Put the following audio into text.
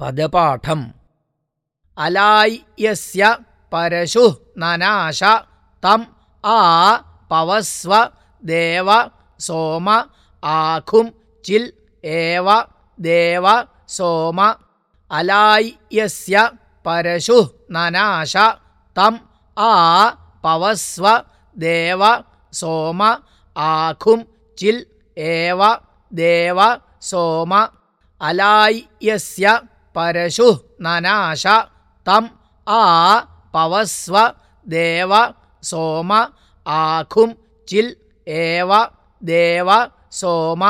പദപാഠം. അലായസ്യ പരശു നനാശ തം ആ പവസ്വ ദേവ സോമ ആഖും ചിൽ ഏവ ദേവ സോമ. അലായസ്യ പരശു നനാശ തം ആ പവസ്വ ദേവ സോമ ആഖും ചിൽ ഏവ ദേവ സോമ. അലായസ്യ പരശു നനാശ തം ആ പവസ്വ ദേവ സോമ ആഖും ചിൽ ഏവ ദേവ സോമ